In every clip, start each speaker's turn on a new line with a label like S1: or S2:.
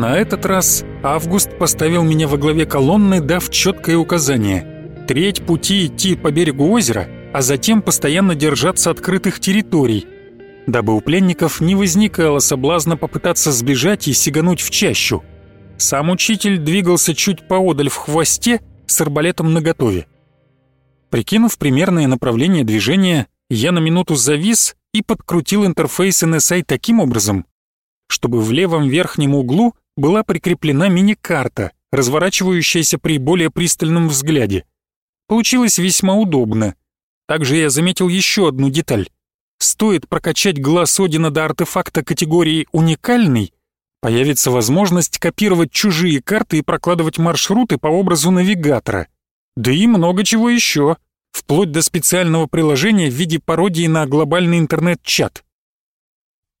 S1: На этот раз Август поставил меня во главе колонны, дав четкое указание. Треть пути идти по берегу озера, а затем постоянно держаться открытых территорий, дабы у пленников не возникало соблазна попытаться сбежать и сигануть в чащу. Сам учитель двигался чуть поодаль в хвосте с арбалетом наготове. Прикинув примерное направление движения, я на минуту завис и подкрутил интерфейс NSI таким образом, чтобы в левом верхнем углу была прикреплена мини-карта, разворачивающаяся при более пристальном взгляде. Получилось весьма удобно. Также я заметил еще одну деталь. Стоит прокачать глаз Одина до артефакта категории «Уникальный», появится возможность копировать чужие карты и прокладывать маршруты по образу навигатора. Да и много чего еще, вплоть до специального приложения в виде пародии на глобальный интернет-чат.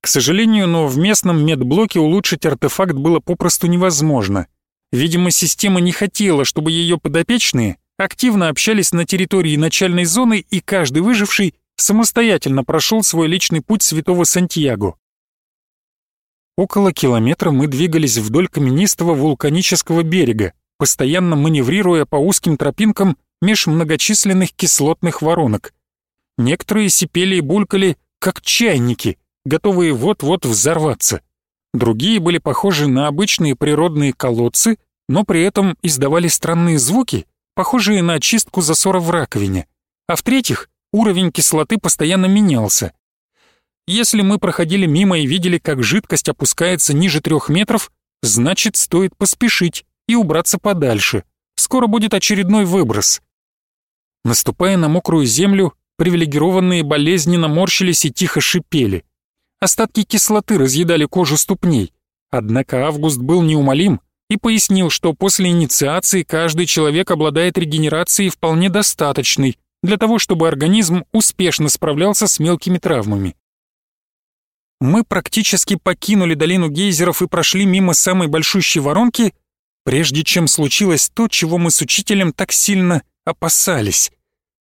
S1: К сожалению, но в местном медблоке улучшить артефакт было попросту невозможно. Видимо, система не хотела, чтобы ее подопечные активно общались на территории начальной зоны и каждый выживший самостоятельно прошел свой личный путь святого Сантьяго. Около километра мы двигались вдоль каменистого вулканического берега, постоянно маневрируя по узким тропинкам меж многочисленных кислотных воронок. Некоторые сипели и булькали, как чайники, готовые вот-вот взорваться. Другие были похожи на обычные природные колодцы, но при этом издавали странные звуки, похожие на очистку засора в раковине. А в-третьих, уровень кислоты постоянно менялся. Если мы проходили мимо и видели, как жидкость опускается ниже трех метров, значит, стоит поспешить и убраться подальше. Скоро будет очередной выброс. Наступая на мокрую землю, привилегированные болезненно морщились и тихо шипели. Остатки кислоты разъедали кожу ступней. Однако Август был неумолим и пояснил, что после инициации каждый человек обладает регенерацией вполне достаточной для того, чтобы организм успешно справлялся с мелкими травмами. Мы практически покинули долину гейзеров и прошли мимо самой большущей воронки, прежде чем случилось то, чего мы с учителем так сильно опасались.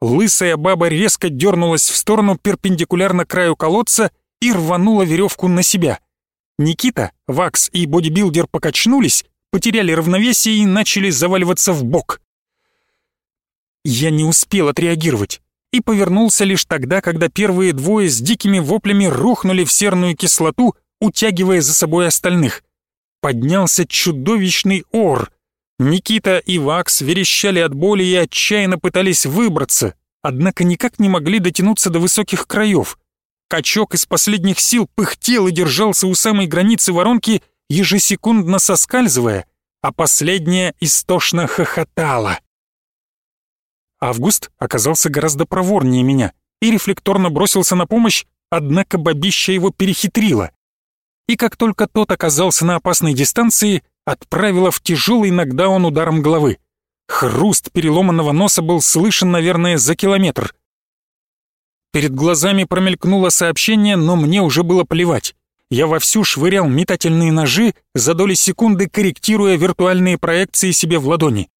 S1: Лысая баба резко дернулась в сторону перпендикулярно краю колодца и рванула веревку на себя. Никита, Вакс и бодибилдер покачнулись, потеряли равновесие и начали заваливаться в бок. Я не успел отреагировать и повернулся лишь тогда, когда первые двое с дикими воплями рухнули в серную кислоту, утягивая за собой остальных. Поднялся чудовищный ор. Никита и Вакс верещали от боли и отчаянно пытались выбраться, однако никак не могли дотянуться до высоких краев. Качок из последних сил пыхтел и держался у самой границы воронки, ежесекундно соскальзывая, а последняя истошно хохотала. Август оказался гораздо проворнее меня и рефлекторно бросился на помощь, однако бабища его перехитрила. И как только тот оказался на опасной дистанции, отправила в тяжелый нокдаун ударом головы. Хруст переломанного носа был слышен, наверное, за километр. Перед глазами промелькнуло сообщение, но мне уже было плевать. Я вовсю швырял метательные ножи, за доли секунды корректируя виртуальные проекции себе в ладони.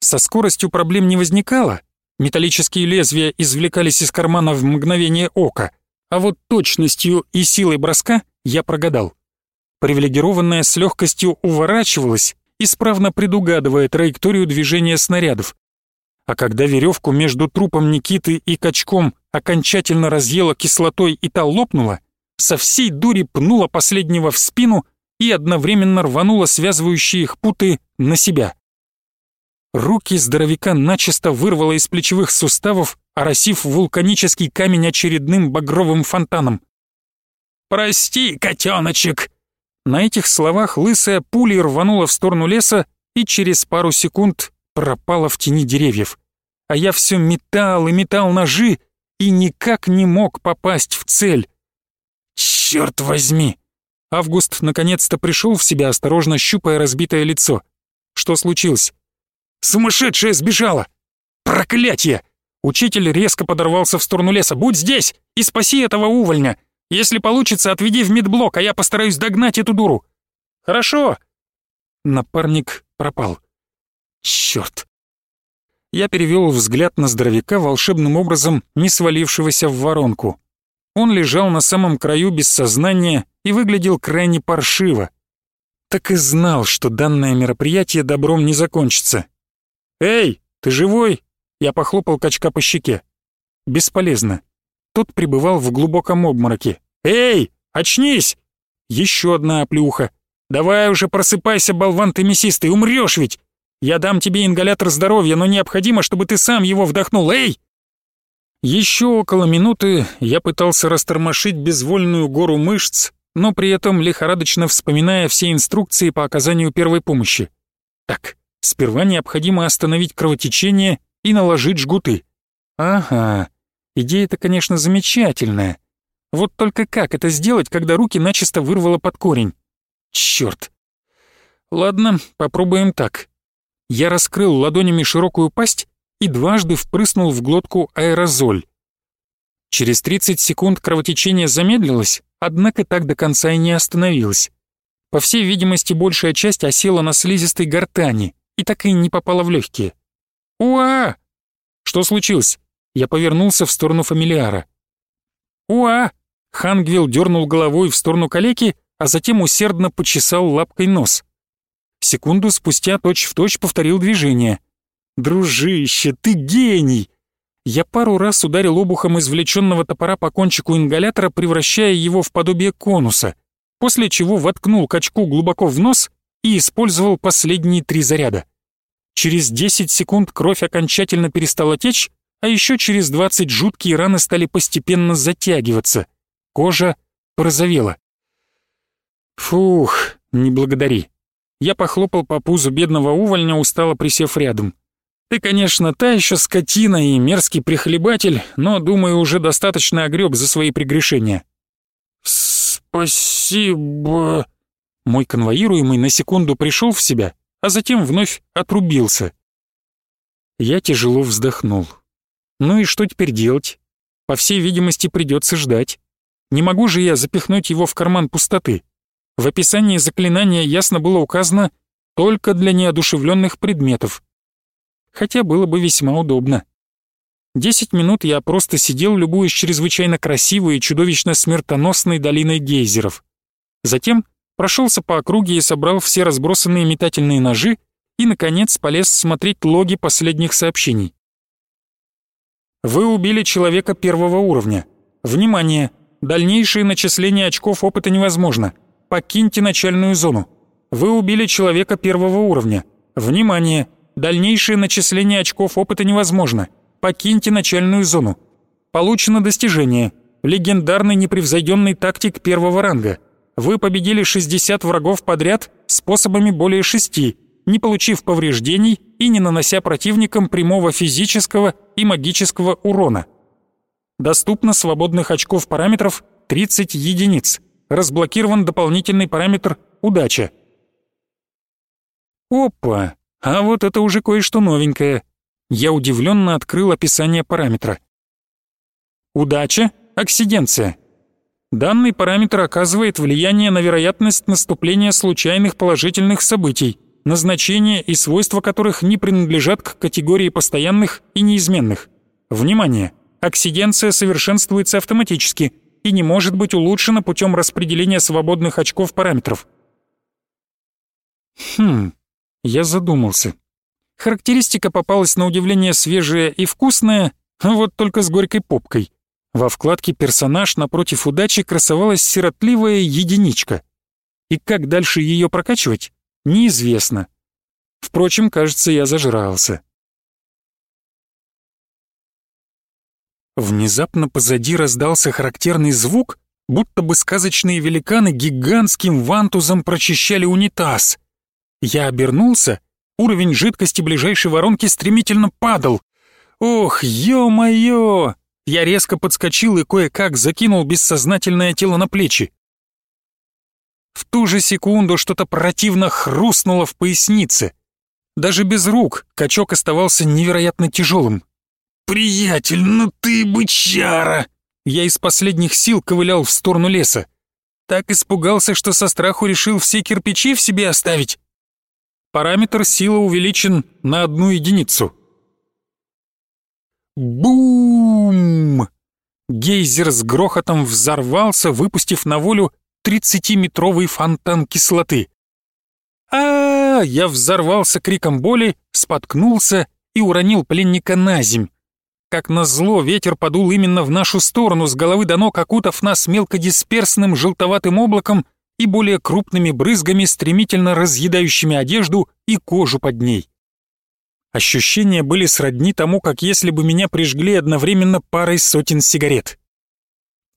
S1: Со скоростью проблем не возникало, металлические лезвия извлекались из кармана в мгновение ока, а вот точностью и силой броска я прогадал. Привилегированная с легкостью уворачивалась, исправно предугадывая траекторию движения снарядов. А когда веревку между трупом Никиты и качком окончательно разъела кислотой и та лопнула, со всей дури пнула последнего в спину и одновременно рванула связывающие их путы на себя. Руки здоровяка начисто вырвало из плечевых суставов, оросив вулканический камень очередным багровым фонтаном. «Прости, котеночек!» На этих словах лысая пулей рванула в сторону леса и через пару секунд пропала в тени деревьев. А я все метал и метал ножи и никак не мог попасть в цель. Черт возьми! Август наконец-то пришел в себя, осторожно щупая разбитое лицо. Что случилось? Сумасшедшая сбежала! Проклятье! Учитель резко подорвался в сторону леса. «Будь здесь и спаси этого увольня! Если получится, отведи в медблок, а я постараюсь догнать эту дуру!» «Хорошо!» Напарник пропал. «Чёрт!» Я перевел взгляд на здоровяка, волшебным образом не свалившегося в воронку. Он лежал на самом краю без сознания и выглядел крайне паршиво. Так и знал, что данное мероприятие добром не закончится. «Эй, ты живой?» Я похлопал качка по щеке. Бесполезно. Тот пребывал в глубоком обмороке. «Эй, очнись!» Еще одна оплюха. «Давай уже просыпайся, болван ты мясистый, умрешь ведь! Я дам тебе ингалятор здоровья, но необходимо, чтобы ты сам его вдохнул, эй!» Еще около минуты я пытался растормошить безвольную гору мышц, но при этом лихорадочно вспоминая все инструкции по оказанию первой помощи. Так, сперва необходимо остановить кровотечение и наложить жгуты. Ага, идея-то, конечно, замечательная. Вот только как это сделать, когда руки начисто вырвало под корень? Чёрт. Ладно, попробуем так. Я раскрыл ладонями широкую пасть и дважды впрыснул в глотку аэрозоль. Через 30 секунд кровотечение замедлилось, однако так до конца и не остановилось. По всей видимости, большая часть осела на слизистой гортани и так и не попала в легкие. «Уа!» «Что случилось?» Я повернулся в сторону фамилиара. «Уа!» Хангвилл дернул головой в сторону калеки, а затем усердно почесал лапкой нос. Секунду спустя точь-в-точь точь повторил движение. «Дружище, ты гений!» Я пару раз ударил обухом извлеченного топора по кончику ингалятора, превращая его в подобие конуса, после чего воткнул качку глубоко в нос и использовал последние три заряда. Через 10 секунд кровь окончательно перестала течь, а еще через 20 жуткие раны стали постепенно затягиваться. Кожа порозовела. Фух, не благодари. Я похлопал по пузу бедного увольня, устало присев рядом. Ты, конечно, та еще скотина и мерзкий прихлебатель, но, думаю, уже достаточно огреб за свои прегрешения. Спасибо. Мой конвоируемый на секунду пришел в себя, а затем вновь отрубился. Я тяжело вздохнул. Ну и что теперь делать? По всей видимости, придется ждать. Не могу же я запихнуть его в карман пустоты. В описании заклинания ясно было указано только для неодушевленных предметов. Хотя было бы весьма удобно. Десять минут я просто сидел, любуясь чрезвычайно красивой и чудовищно смертоносной долиной гейзеров. Затем прошелся по округе и собрал все разбросанные метательные ножи и, наконец, полез смотреть логи последних сообщений. Вы убили человека первого уровня. Внимание! Дальнейшее начисление очков опыта невозможно. Покиньте начальную зону. Вы убили человека первого уровня. Внимание! Дальнейшее начисление очков опыта невозможно. Покиньте начальную зону. Получено достижение. Легендарный непревзойденный тактик первого ранга – вы победили 60 врагов подряд способами более шести, не получив повреждений и не нанося противникам прямого физического и магического урона. Доступно свободных очков параметров 30 единиц. Разблокирован дополнительный параметр «Удача». Опа! А вот это уже кое-что новенькое. Я удивленно открыл описание параметра. Удача – оксиденция. Данный параметр оказывает влияние на вероятность наступления случайных положительных событий, назначение и свойства которых не принадлежат к категории постоянных и неизменных. Внимание! Оксиденция совершенствуется автоматически и не может быть улучшена путем распределения свободных очков параметров. Хм, я задумался. Характеристика попалась на удивление свежая и вкусная, вот только с горькой попкой. Во вкладке «Персонаж» напротив удачи красовалась сиротливая единичка. И как дальше ее прокачивать, неизвестно. Впрочем, кажется, я зажрался. Внезапно позади раздался характерный звук, будто бы сказочные великаны гигантским вантузом прочищали унитаз. Я обернулся, уровень жидкости ближайшей воронки стремительно падал. Ох, ё-моё! Я резко подскочил и кое-как закинул бессознательное тело на плечи. В ту же секунду что-то противно хрустнуло в пояснице. Даже без рук качок оставался невероятно тяжелым. «Приятель, ну ты бычара!» Я из последних сил ковылял в сторону леса. Так испугался, что со страху решил все кирпичи в себе оставить. Параметр силы увеличен на одну единицу. Бум! Гейзер с грохотом взорвался, выпустив на волю 30-метровый фонтан кислоты. а, -а, -а Я взорвался криком боли, споткнулся и уронил пленника на земь. Как назло, ветер подул именно в нашу сторону, с головы до ног окутав нас мелкодисперсным желтоватым облаком и более крупными брызгами, стремительно разъедающими одежду и кожу под ней. Ощущения были сродни тому, как если бы меня прижгли одновременно парой сотен сигарет.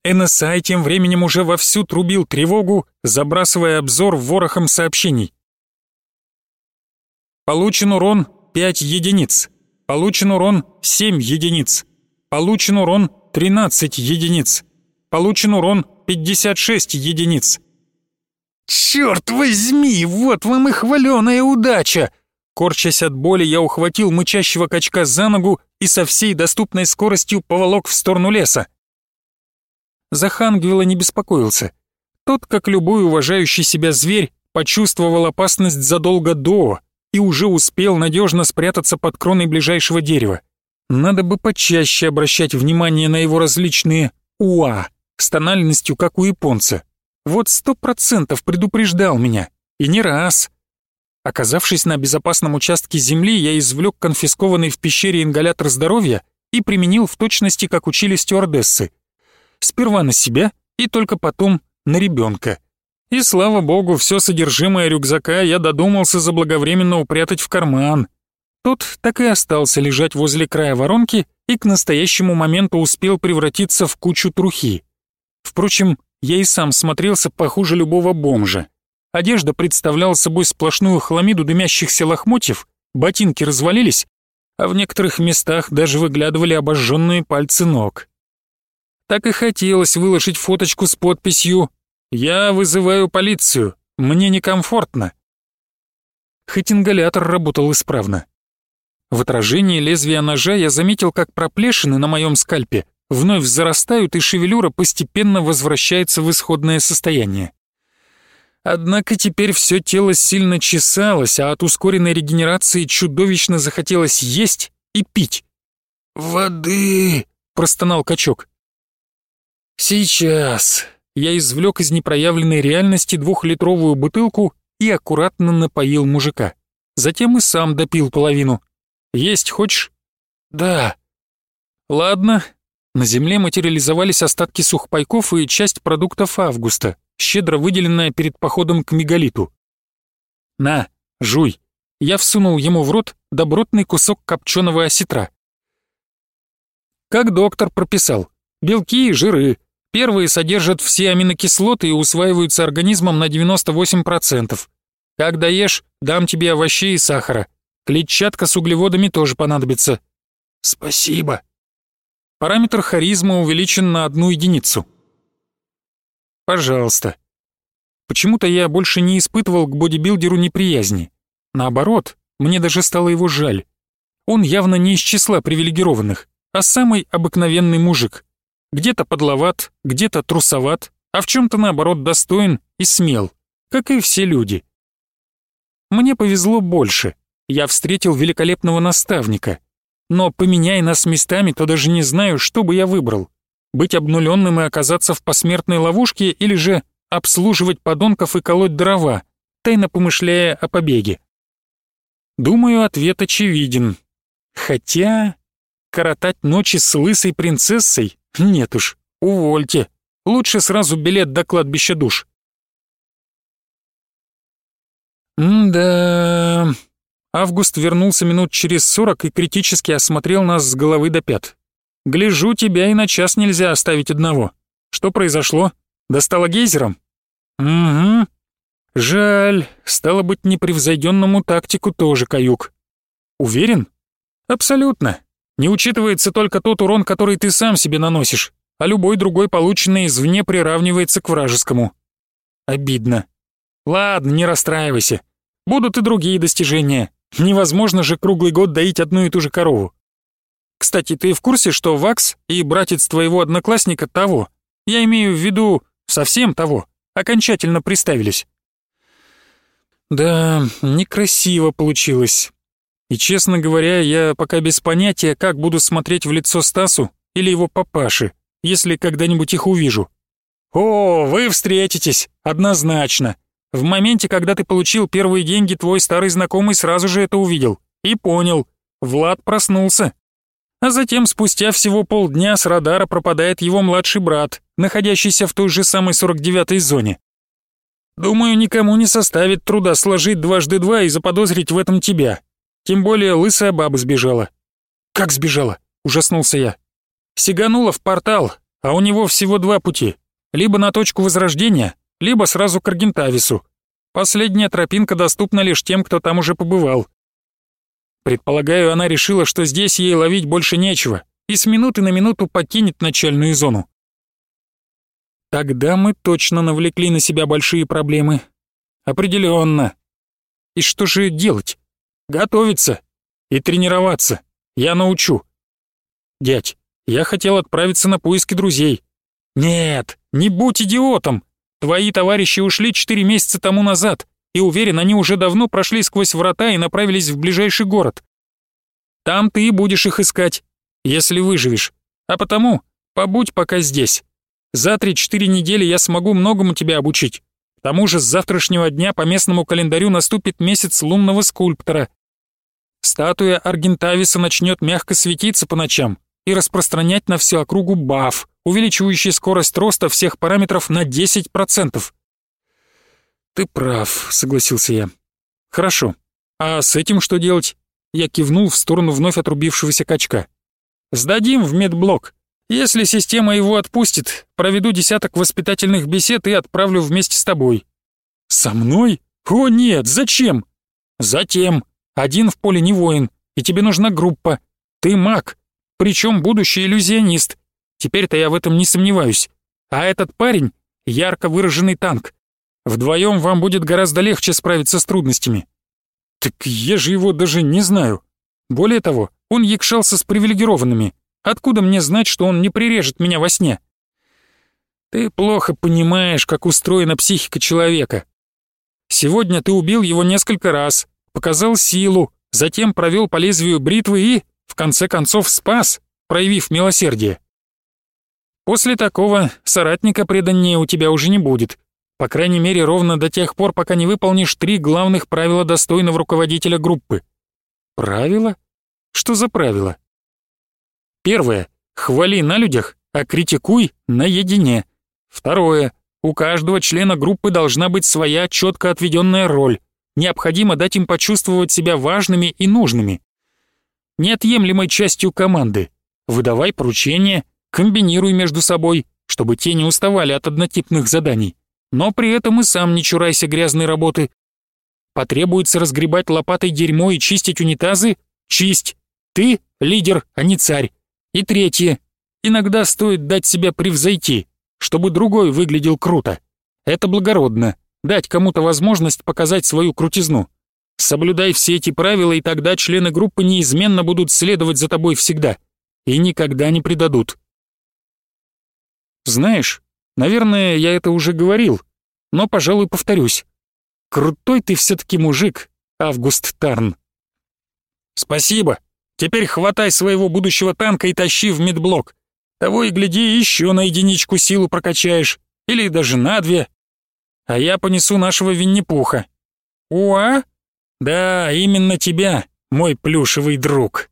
S1: НСА тем временем уже вовсю трубил тревогу, забрасывая обзор ворохом сообщений. Получен урон 5 единиц. Получен урон 7 единиц. Получен урон 13 единиц. Получен урон 56 единиц. «Черт возьми, вот вам и хваленая удача!» Корчась от боли, я ухватил мычащего качка за ногу и со всей доступной скоростью поволок в сторону леса. Захангвела не беспокоился. Тот, как любой уважающий себя зверь, почувствовал опасность задолго до и уже успел надежно спрятаться под кроной ближайшего дерева. Надо бы почаще обращать внимание на его различные «уа» с тональностью, как у японца. Вот сто процентов предупреждал меня. И не раз. Оказавшись на безопасном участке земли, я извлек конфискованный в пещере ингалятор здоровья и применил в точности, как учили стюардессы. Сперва на себя и только потом на ребенка. И слава богу, все содержимое рюкзака я додумался заблаговременно упрятать в карман. Тот так и остался лежать возле края воронки и к настоящему моменту успел превратиться в кучу трухи. Впрочем, я и сам смотрелся похуже любого бомжа. Одежда представляла собой сплошную хламиду дымящихся лохмотьев, ботинки развалились, а в некоторых местах даже выглядывали обожженные пальцы ног. Так и хотелось выложить фоточку с подписью «Я вызываю полицию, мне некомфортно». Хоть ингалятор работал исправно. В отражении лезвия ножа я заметил, как проплешины на моем скальпе вновь зарастают и шевелюра постепенно возвращается в исходное состояние. Однако теперь все тело сильно чесалось, а от ускоренной регенерации чудовищно захотелось есть и пить. «Воды!» — простонал качок. «Сейчас!» Я извлек из непроявленной реальности двухлитровую бутылку и аккуратно напоил мужика. Затем и сам допил половину. «Есть хочешь?» «Да». «Ладно». На земле материализовались остатки сухпайков и часть продуктов августа щедро выделенная перед походом к мегалиту. «На, жуй!» Я всунул ему в рот добротный кусок копченого осетра. Как доктор прописал, белки и жиры. Первые содержат все аминокислоты и усваиваются организмом на 98%. Как доешь, дам тебе овощей и сахара. Клетчатка с углеводами тоже понадобится. Спасибо. Параметр харизма увеличен на одну единицу. Пожалуйста. Почему-то я больше не испытывал к бодибилдеру неприязни. Наоборот, мне даже стало его жаль. Он явно не из числа привилегированных, а самый обыкновенный мужик. Где-то подловат, где-то трусоват, а в чем-то наоборот достоин и смел, как и все люди. Мне повезло больше. Я встретил великолепного наставника. Но поменяй нас местами, то даже не знаю, что бы я выбрал быть обнуленным и оказаться в посмертной ловушке или же обслуживать подонков и колоть дрова, тайно помышляя о побеге? Думаю, ответ очевиден. Хотя... Коротать ночи с лысой принцессой? Нет уж, увольте. Лучше сразу билет до кладбища душ. М-да... Август вернулся минут через сорок и критически осмотрел нас с головы до пят. Гляжу, тебя и на час нельзя оставить одного. Что произошло? Достало гейзером? Угу. Жаль, стало быть, непревзойденному тактику тоже каюк. Уверен? Абсолютно. Не учитывается только тот урон, который ты сам себе наносишь, а любой другой, полученный извне, приравнивается к вражескому. Обидно. Ладно, не расстраивайся. Будут и другие достижения. Невозможно же круглый год доить одну и ту же корову. Кстати, ты в курсе, что Вакс и братец твоего одноклассника того? Я имею в виду совсем того, окончательно приставились. Да, некрасиво получилось. И, честно говоря, я пока без понятия, как буду смотреть в лицо Стасу или его папаше, если когда-нибудь их увижу. О, вы встретитесь, однозначно. В моменте, когда ты получил первые деньги, твой старый знакомый сразу же это увидел и понял. Влад проснулся. А затем, спустя всего полдня, с радара пропадает его младший брат, находящийся в той же самой 49-й зоне. Думаю, никому не составит труда сложить дважды два и заподозрить в этом тебя. Тем более лысая баба сбежала. Как сбежала? Ужаснулся я. Сиганула в портал, а у него всего два пути. Либо на точку возрождения, либо сразу к Аргентавису. Последняя тропинка доступна лишь тем, кто там уже побывал. Предполагаю, она решила, что здесь ей ловить больше нечего, и с минуты на минуту покинет начальную зону. Тогда мы точно навлекли на себя большие проблемы. Определенно. И что же делать? Готовиться и тренироваться. Я научу. Дядь, я хотел отправиться на поиски друзей. Нет, не будь идиотом. Твои товарищи ушли четыре месяца тому назад, и уверен, они уже давно прошли сквозь врата и направились в ближайший город. Там ты и будешь их искать, если выживешь. А потому побудь пока здесь. За 3-4 недели я смогу многому тебя обучить. Тому же с завтрашнего дня по местному календарю наступит месяц лунного скульптора. Статуя Аргентависа начнет мягко светиться по ночам и распространять на всю округу баф, увеличивающий скорость роста всех параметров на 10%. «Ты прав», — согласился я. «Хорошо. А с этим что делать?» Я кивнул в сторону вновь отрубившегося качка. «Сдадим в медблок. Если система его отпустит, проведу десяток воспитательных бесед и отправлю вместе с тобой». «Со мной? О нет, зачем?» «Затем. Один в поле не воин, и тебе нужна группа. Ты маг, причем будущий иллюзионист. Теперь-то я в этом не сомневаюсь. А этот парень — ярко выраженный танк. Вдвоем вам будет гораздо легче справиться с трудностями». «Так я же его даже не знаю. Более того, он якшался с привилегированными. Откуда мне знать, что он не прирежет меня во сне? Ты плохо понимаешь, как устроена психика человека. Сегодня ты убил его несколько раз, показал силу, затем провел по лезвию бритвы и, в конце концов, спас, проявив милосердие. После такого соратника преданнее у тебя уже не будет. По крайней мере, ровно до тех пор, пока не выполнишь три главных правила достойного руководителя группы. Правила? Что за правила? Первое. Хвали на людях, а критикуй наедине. Второе. У каждого члена группы должна быть своя четко отведенная роль. Необходимо дать им почувствовать себя важными и нужными. Неотъемлемой частью команды. Выдавай поручения, комбинируй между собой, чтобы те не уставали от однотипных заданий. Но при этом и сам не чурайся грязной работы. Потребуется разгребать лопатой дерьмо и чистить унитазы? Чисть. Ты — лидер, а не царь. И третье. Иногда стоит дать себя превзойти, чтобы другой выглядел круто. Это благородно. Дать кому-то возможность показать свою крутизну. Соблюдай все эти правила, и тогда члены группы неизменно будут следовать за тобой всегда. И никогда не предадут. Знаешь, наверное, я это уже говорил, но, пожалуй, повторюсь. Крутой ты все-таки мужик, Август Тарн. Спасибо, Теперь хватай своего будущего танка и тащи в медблок. Того и гляди, еще на единичку силу прокачаешь. Или даже на две. А я понесу нашего Винни-Пуха. Уа? Да, именно тебя, мой плюшевый друг.